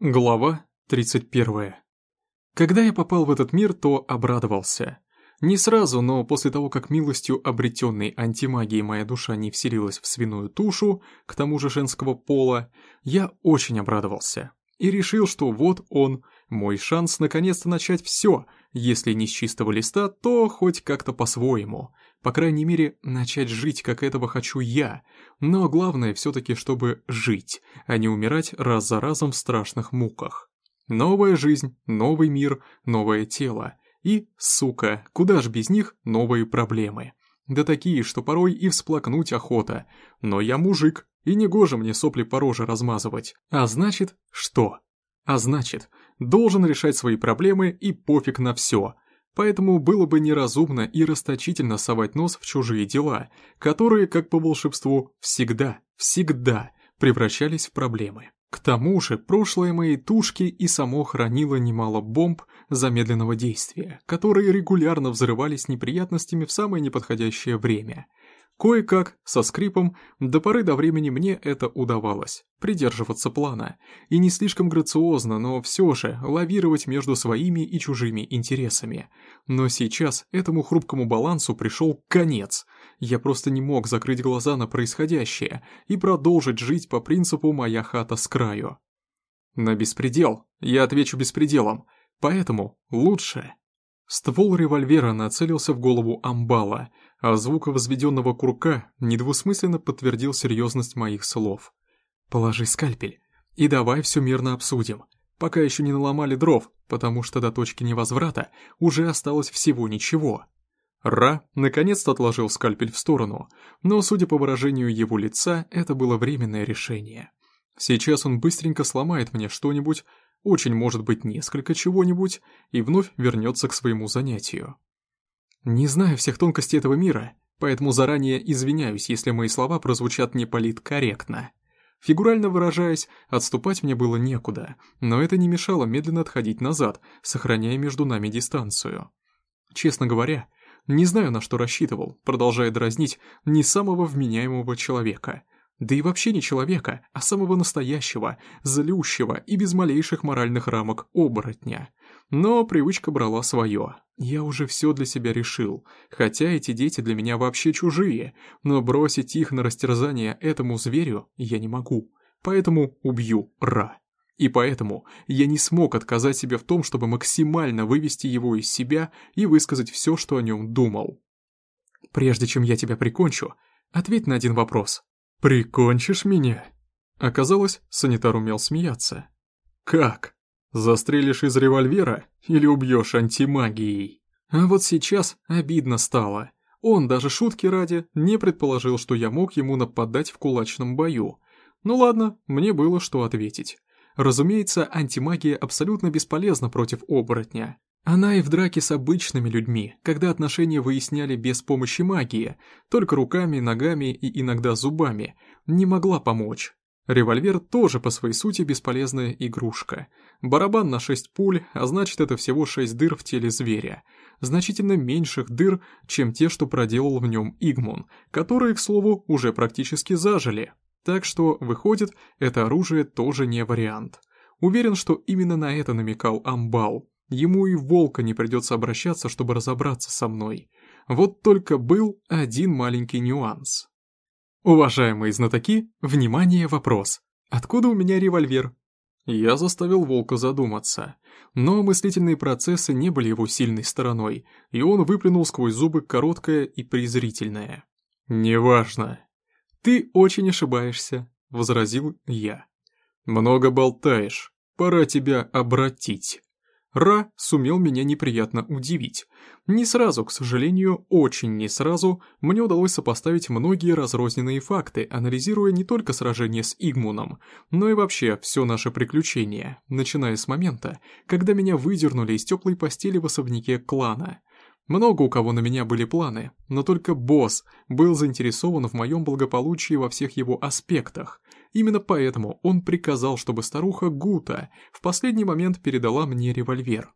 Глава 31. Когда я попал в этот мир, то обрадовался. Не сразу, но после того, как милостью обретенной антимагией моя душа не вселилась в свиную тушу, к тому же женского пола, я очень обрадовался. И решил, что вот он, мой шанс наконец-то начать все, если не с чистого листа, то хоть как-то по-своему. По крайней мере, начать жить, как этого хочу я. Но главное все-таки, чтобы жить, а не умирать раз за разом в страшных муках. Новая жизнь, новый мир, новое тело. И, сука, куда ж без них новые проблемы. Да такие, что порой и всплакнуть охота. Но я мужик, и не гоже мне сопли по роже размазывать. А значит, что? А значит, должен решать свои проблемы и пофиг на все. Поэтому было бы неразумно и расточительно совать нос в чужие дела, которые, как по волшебству, всегда, всегда превращались в проблемы. К тому же, прошлое моей тушки и само хранило немало бомб замедленного действия, которые регулярно взрывались неприятностями в самое неподходящее время – Кое-как, со скрипом, до поры до времени мне это удавалось, придерживаться плана, и не слишком грациозно, но все же лавировать между своими и чужими интересами. Но сейчас этому хрупкому балансу пришел конец. Я просто не мог закрыть глаза на происходящее и продолжить жить по принципу «моя хата с краю». На беспредел я отвечу беспределом, поэтому лучше. Ствол револьвера нацелился в голову амбала — а звук возведенного курка недвусмысленно подтвердил серьезность моих слов. «Положи скальпель и давай все мирно обсудим, пока еще не наломали дров, потому что до точки невозврата уже осталось всего ничего». Ра наконец-то отложил скальпель в сторону, но, судя по выражению его лица, это было временное решение. Сейчас он быстренько сломает мне что-нибудь, очень может быть несколько чего-нибудь, и вновь вернется к своему занятию. Не знаю всех тонкостей этого мира, поэтому заранее извиняюсь, если мои слова прозвучат не политкорректно. Фигурально выражаясь, отступать мне было некуда, но это не мешало медленно отходить назад, сохраняя между нами дистанцию. Честно говоря, не знаю, на что рассчитывал, продолжая дразнить не самого вменяемого человека. Да и вообще не человека, а самого настоящего, злющего и без малейших моральных рамок оборотня. Но привычка брала свое. Я уже все для себя решил, хотя эти дети для меня вообще чужие, но бросить их на растерзание этому зверю я не могу, поэтому убью Ра. И поэтому я не смог отказать себе в том, чтобы максимально вывести его из себя и высказать все, что о нем думал. Прежде чем я тебя прикончу, ответь на один вопрос. «Прикончишь меня?» Оказалось, санитар умел смеяться. «Как?» Застрелишь из револьвера или убьешь антимагией? А вот сейчас обидно стало. Он даже шутки ради не предположил, что я мог ему нападать в кулачном бою. Ну ладно, мне было что ответить. Разумеется, антимагия абсолютно бесполезна против оборотня. Она и в драке с обычными людьми, когда отношения выясняли без помощи магии, только руками, ногами и иногда зубами, не могла помочь. Револьвер тоже по своей сути бесполезная игрушка. Барабан на 6 пуль, а значит это всего 6 дыр в теле зверя. Значительно меньших дыр, чем те, что проделал в нем Игмун, которые, к слову, уже практически зажили. Так что, выходит, это оружие тоже не вариант. Уверен, что именно на это намекал Амбал. Ему и волка не придется обращаться, чтобы разобраться со мной. Вот только был один маленький нюанс. Уважаемые знатоки, внимание, вопрос. Откуда у меня револьвер? Я заставил волка задуматься, но мыслительные процессы не были его сильной стороной, и он выплюнул сквозь зубы короткое и презрительное. «Неважно». «Ты очень ошибаешься», — возразил я. «Много болтаешь, пора тебя обратить». Ра сумел меня неприятно удивить. Не сразу, к сожалению, очень не сразу, мне удалось сопоставить многие разрозненные факты, анализируя не только сражение с Игмуном, но и вообще все наше приключение, начиная с момента, когда меня выдернули из теплой постели в особняке клана. Много у кого на меня были планы, но только босс был заинтересован в моем благополучии во всех его аспектах. Именно поэтому он приказал, чтобы старуха Гута в последний момент передала мне револьвер.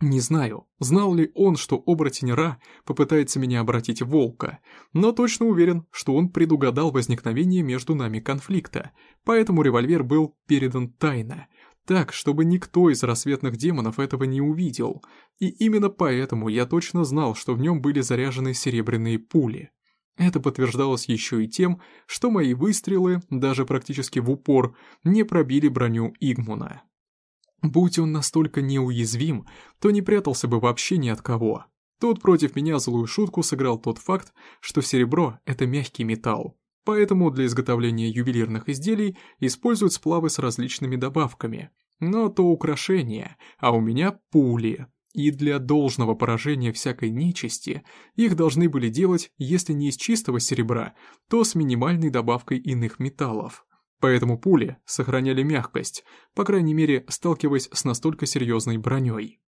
Не знаю, знал ли он, что оборотень Ра попытается меня обратить в волка, но точно уверен, что он предугадал возникновение между нами конфликта, поэтому револьвер был передан тайно, Так, чтобы никто из рассветных демонов этого не увидел. И именно поэтому я точно знал, что в нем были заряжены серебряные пули. Это подтверждалось еще и тем, что мои выстрелы, даже практически в упор, не пробили броню Игмуна. Будь он настолько неуязвим, то не прятался бы вообще ни от кого. Тут против меня злую шутку сыграл тот факт, что серебро — это мягкий металл, поэтому для изготовления ювелирных изделий используют сплавы с различными добавками. Но то украшение, а у меня пули. И для должного поражения всякой нечисти их должны были делать, если не из чистого серебра, то с минимальной добавкой иных металлов. Поэтому пули сохраняли мягкость, по крайней мере, сталкиваясь с настолько серьезной броней.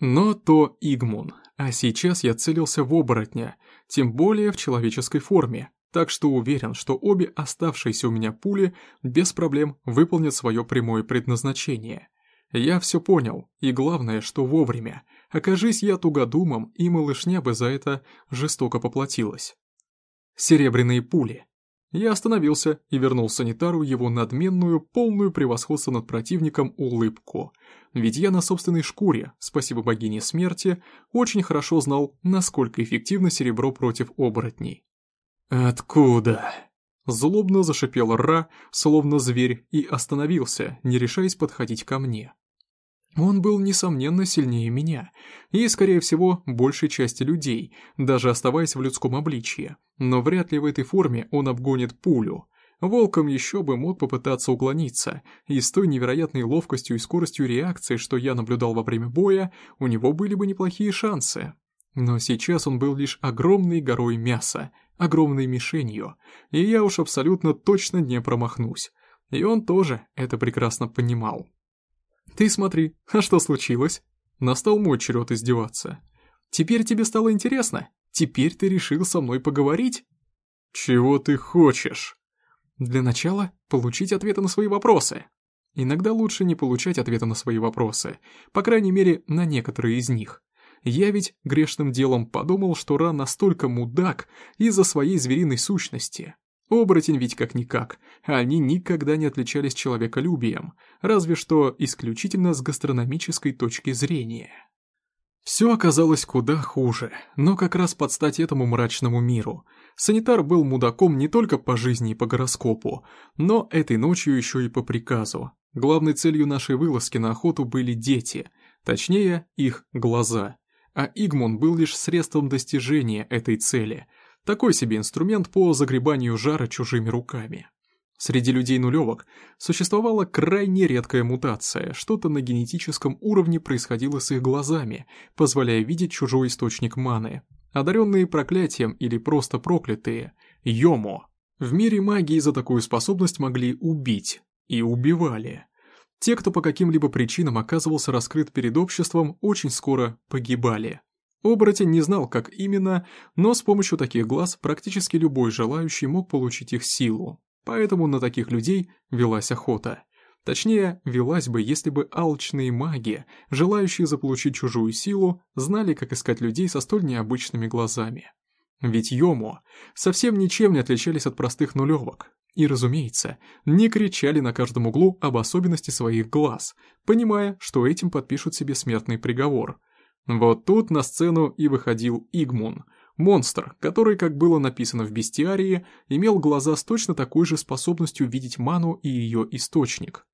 Но то Игмун, а сейчас я целился в оборотня, тем более в человеческой форме, так что уверен, что обе оставшиеся у меня пули без проблем выполнят свое прямое предназначение. Я все понял, и главное, что вовремя. Окажись я тугодумом, и малышня бы за это жестоко поплатилась. Серебряные пули. Я остановился и вернул санитару его надменную, полную превосходство над противником улыбку. Ведь я на собственной шкуре, спасибо богине смерти, очень хорошо знал, насколько эффективно серебро против оборотней. «Откуда?» Злобно зашипел Ра, словно зверь, и остановился, не решаясь подходить ко мне. Он был, несомненно, сильнее меня, и, скорее всего, большей части людей, даже оставаясь в людском обличье, но вряд ли в этой форме он обгонит пулю. Волком еще бы мог попытаться уклониться, и с той невероятной ловкостью и скоростью реакции, что я наблюдал во время боя, у него были бы неплохие шансы. Но сейчас он был лишь огромной горой мяса, огромной мишенью, и я уж абсолютно точно не промахнусь. И он тоже это прекрасно понимал. «Ты смотри, а что случилось?» Настал мой черед издеваться. «Теперь тебе стало интересно? Теперь ты решил со мной поговорить?» «Чего ты хочешь?» «Для начала получить ответы на свои вопросы». Иногда лучше не получать ответа на свои вопросы, по крайней мере, на некоторые из них. Я ведь грешным делом подумал, что Ра настолько мудак из-за своей звериной сущности. Оборотень ведь как-никак, они никогда не отличались человеколюбием, разве что исключительно с гастрономической точки зрения. Все оказалось куда хуже, но как раз под стать этому мрачному миру. Санитар был мудаком не только по жизни и по гороскопу, но этой ночью еще и по приказу. Главной целью нашей вылазки на охоту были дети, точнее, их глаза. А Игмон был лишь средством достижения этой цели – такой себе инструмент по загребанию жара чужими руками. Среди людей нулевок существовала крайне редкая мутация, что-то на генетическом уровне происходило с их глазами, позволяя видеть чужой источник маны. Одаренные проклятием или просто проклятые – Йомо. В мире магии за такую способность могли убить. И убивали. Те, кто по каким-либо причинам оказывался раскрыт перед обществом, очень скоро погибали. Оборотень не знал, как именно, но с помощью таких глаз практически любой желающий мог получить их силу. Поэтому на таких людей велась охота. Точнее, велась бы, если бы алчные маги, желающие заполучить чужую силу, знали, как искать людей со столь необычными глазами. Ведь Йому совсем ничем не отличались от простых нулевок. И, разумеется, не кричали на каждом углу об особенности своих глаз, понимая, что этим подпишут себе смертный приговор – вот тут на сцену и выходил Игмун, монстр, который, как было написано в бестиарии, имел глаза с точно такой же способностью видеть ману и ее источник.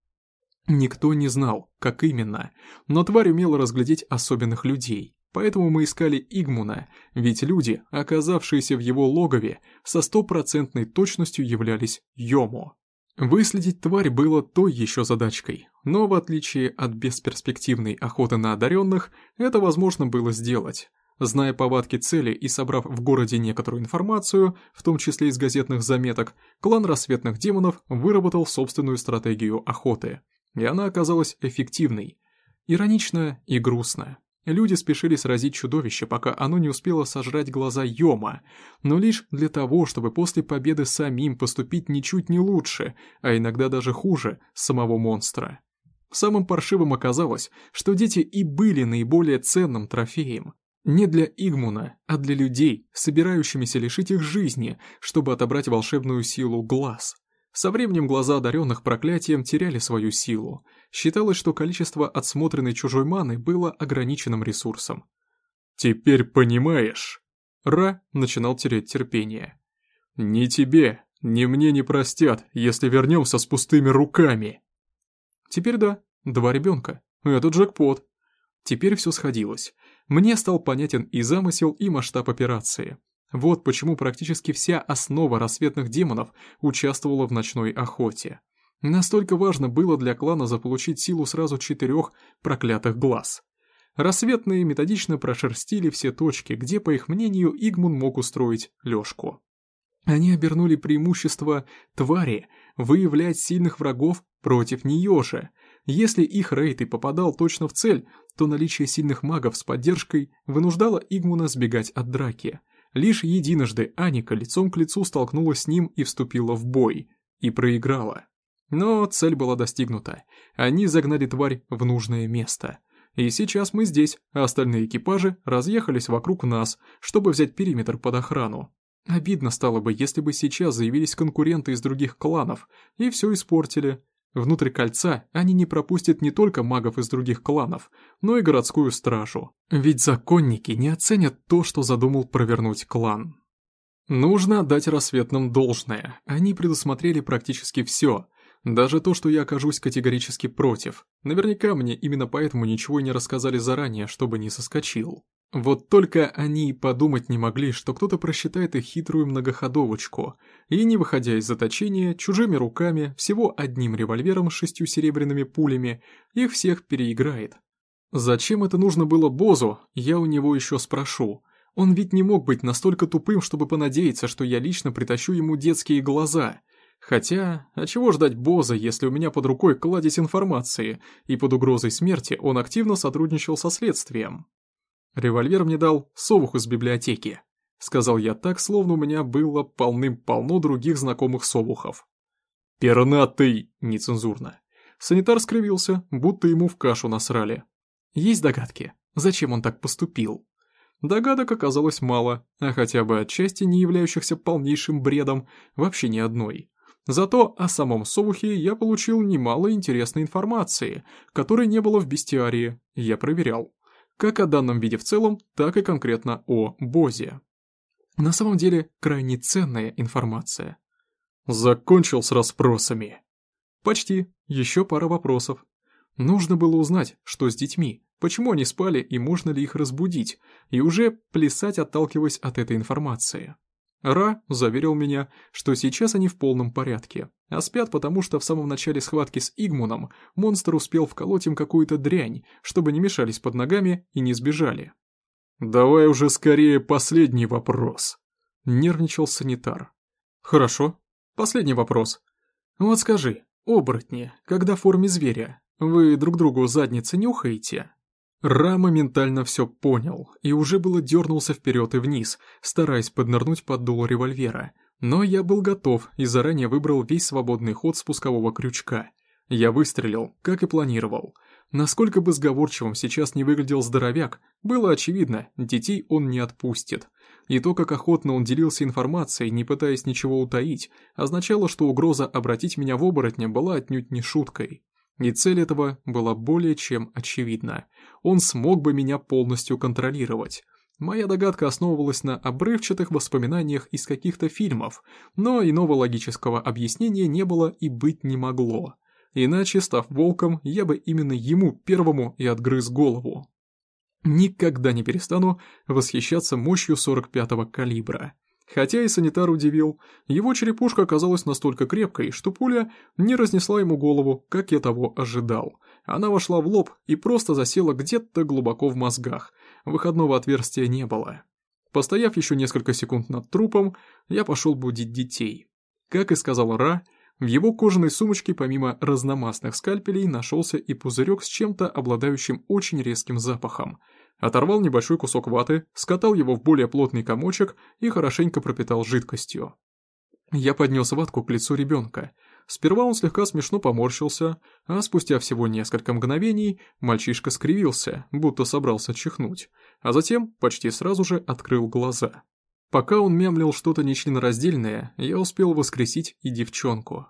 Никто не знал, как именно, но тварь умела разглядеть особенных людей, поэтому мы искали Игмуна, ведь люди, оказавшиеся в его логове, со стопроцентной точностью являлись Йому. Выследить тварь было той еще задачкой, но в отличие от бесперспективной охоты на одаренных, это возможно было сделать. Зная повадки цели и собрав в городе некоторую информацию, в том числе из газетных заметок, клан рассветных демонов выработал собственную стратегию охоты. И она оказалась эффективной. Иронично и грустно. Люди спешили сразить чудовище, пока оно не успело сожрать глаза Йома, но лишь для того, чтобы после победы самим поступить ничуть не лучше, а иногда даже хуже самого монстра. Самым паршивым оказалось, что дети и были наиболее ценным трофеем. Не для Игмуна, а для людей, собирающимися лишить их жизни, чтобы отобрать волшебную силу глаз. Со временем глаза одаренных проклятием теряли свою силу. Считалось, что количество отсмотренной чужой маны было ограниченным ресурсом. «Теперь понимаешь?» Ра начинал терять терпение. «Ни тебе, ни мне не простят, если вернемся с пустыми руками!» Теперь да, два ребенка. Это джекпот. Теперь все сходилось. Мне стал понятен и замысел, и масштаб операции. Вот почему практически вся основа рассветных демонов участвовала в ночной охоте. Настолько важно было для клана заполучить силу сразу четырех проклятых глаз. Рассветные методично прошерстили все точки, где, по их мнению, Игмун мог устроить лёжку. Они обернули преимущество твари выявлять сильных врагов против неё же. Если их рейд и попадал точно в цель, то наличие сильных магов с поддержкой вынуждало Игмуна сбегать от драки. Лишь единожды Аника лицом к лицу столкнулась с ним и вступила в бой. И проиграла. Но цель была достигнута. Они загнали тварь в нужное место. И сейчас мы здесь, а остальные экипажи разъехались вокруг нас, чтобы взять периметр под охрану. Обидно стало бы, если бы сейчас заявились конкуренты из других кланов и все испортили. Внутрь кольца они не пропустят не только магов из других кланов, но и городскую стражу. Ведь законники не оценят то, что задумал провернуть клан. Нужно отдать рассветным должное. Они предусмотрели практически все. Даже то, что я окажусь категорически против. Наверняка мне именно поэтому ничего и не рассказали заранее, чтобы не соскочил. Вот только они подумать не могли, что кто-то просчитает их хитрую многоходовочку, и, не выходя из заточения, чужими руками, всего одним револьвером с шестью серебряными пулями, их всех переиграет. Зачем это нужно было Бозу, я у него еще спрошу. Он ведь не мог быть настолько тупым, чтобы понадеяться, что я лично притащу ему детские глаза. Хотя, а чего ждать Боза, если у меня под рукой кладезь информации, и под угрозой смерти он активно сотрудничал со следствием? Револьвер мне дал совух из библиотеки. Сказал я так, словно у меня было полным-полно других знакомых совухов. «Пернатый!» — нецензурно. Санитар скривился, будто ему в кашу насрали. Есть догадки, зачем он так поступил? Догадок оказалось мало, а хотя бы отчасти не являющихся полнейшим бредом, вообще ни одной. Зато о самом Совухе я получил немало интересной информации, которой не было в бестиарии, я проверял как о данном виде в целом, так и конкретно о Бозе. На самом деле, крайне ценная информация. Закончил с расспросами. Почти, еще пара вопросов. Нужно было узнать, что с детьми, почему они спали и можно ли их разбудить, и уже плясать, отталкиваясь от этой информации. Ра заверил меня, что сейчас они в полном порядке, а спят потому, что в самом начале схватки с Игмуном монстр успел вколоть им какую-то дрянь, чтобы не мешались под ногами и не сбежали. «Давай уже скорее последний вопрос», — нервничал санитар. «Хорошо. Последний вопрос. Вот скажи, оборотни, когда в форме зверя, вы друг другу задницы нюхаете?» Ра моментально все понял и уже было дернулся вперед и вниз, стараясь поднырнуть под дуло револьвера. Но я был готов и заранее выбрал весь свободный ход спускового крючка. Я выстрелил, как и планировал. Насколько бы сговорчивым сейчас не выглядел здоровяк, было очевидно, детей он не отпустит. И то, как охотно он делился информацией, не пытаясь ничего утаить, означало, что угроза обратить меня в оборотня была отнюдь не шуткой. И цель этого была более чем очевидна. Он смог бы меня полностью контролировать. Моя догадка основывалась на обрывчатых воспоминаниях из каких-то фильмов, но иного логического объяснения не было и быть не могло. Иначе, став волком, я бы именно ему первому и отгрыз голову. Никогда не перестану восхищаться мощью 45-го калибра. Хотя и санитар удивил, его черепушка оказалась настолько крепкой, что пуля не разнесла ему голову, как я того ожидал. Она вошла в лоб и просто засела где-то глубоко в мозгах, выходного отверстия не было. Постояв еще несколько секунд над трупом, я пошел будить детей. Как и сказал Ра, в его кожаной сумочке помимо разномастных скальпелей нашелся и пузырек с чем-то обладающим очень резким запахом – Оторвал небольшой кусок ваты, скатал его в более плотный комочек и хорошенько пропитал жидкостью. Я поднес ватку к лицу ребенка. Сперва он слегка смешно поморщился, а спустя всего несколько мгновений мальчишка скривился, будто собрался чихнуть, а затем почти сразу же открыл глаза. Пока он мямлил что-то нечленораздельное, я успел воскресить и девчонку.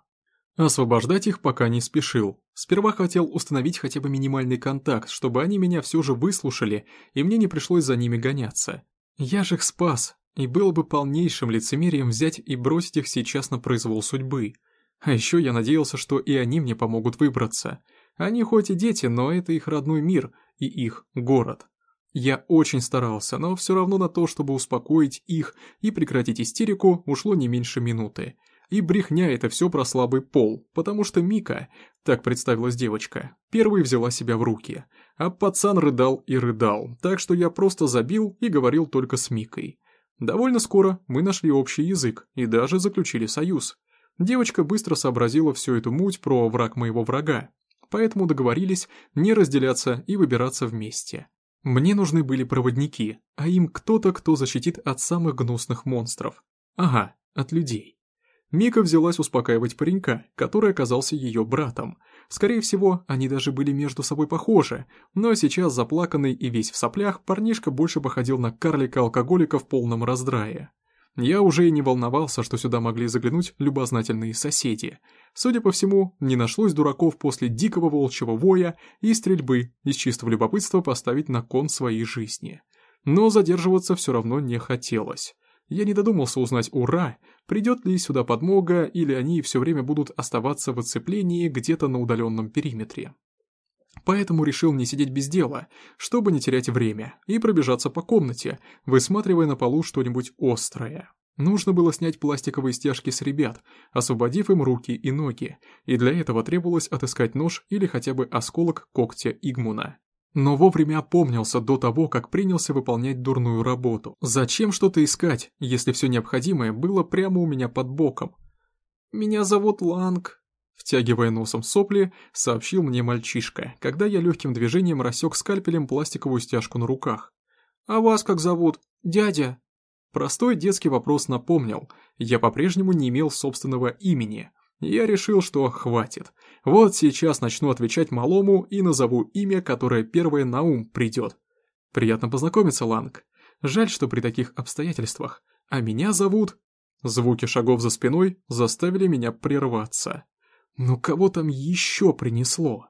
Освобождать их пока не спешил. Сперва хотел установить хотя бы минимальный контакт, чтобы они меня все же выслушали, и мне не пришлось за ними гоняться. Я же их спас, и было бы полнейшим лицемерием взять и бросить их сейчас на произвол судьбы. А еще я надеялся, что и они мне помогут выбраться. Они хоть и дети, но это их родной мир и их город. Я очень старался, но все равно на то, чтобы успокоить их и прекратить истерику, ушло не меньше минуты. И брехня это все про слабый пол, потому что Мика, так представилась девочка, первой взяла себя в руки, а пацан рыдал и рыдал, так что я просто забил и говорил только с Микой. Довольно скоро мы нашли общий язык и даже заключили союз. Девочка быстро сообразила всю эту муть про враг моего врага, поэтому договорились не разделяться и выбираться вместе. Мне нужны были проводники, а им кто-то, кто защитит от самых гнусных монстров. Ага, от людей. Мика взялась успокаивать паренька, который оказался ее братом. Скорее всего, они даже были между собой похожи, но сейчас заплаканный и весь в соплях парнишка больше походил на карлика-алкоголика в полном раздрае. Я уже и не волновался, что сюда могли заглянуть любознательные соседи. Судя по всему, не нашлось дураков после дикого волчьего воя и стрельбы из чистого любопытства поставить на кон своей жизни. Но задерживаться все равно не хотелось. Я не додумался узнать «Ура!», придет ли сюда подмога, или они все время будут оставаться в оцеплении где-то на удаленном периметре. Поэтому решил не сидеть без дела, чтобы не терять время, и пробежаться по комнате, высматривая на полу что-нибудь острое. Нужно было снять пластиковые стяжки с ребят, освободив им руки и ноги, и для этого требовалось отыскать нож или хотя бы осколок когтя Игмуна. Но вовремя опомнился до того, как принялся выполнять дурную работу. Зачем что-то искать, если все необходимое было прямо у меня под боком? «Меня зовут Ланг», — втягивая носом сопли, сообщил мне мальчишка, когда я легким движением рассек скальпелем пластиковую стяжку на руках. «А вас как зовут? Дядя?» Простой детский вопрос напомнил, я по-прежнему не имел собственного имени. Я решил, что хватит. Вот сейчас начну отвечать малому и назову имя, которое первое на ум придет. Приятно познакомиться, Ланг. Жаль, что при таких обстоятельствах. А меня зовут... Звуки шагов за спиной заставили меня прерваться. Ну кого там еще принесло?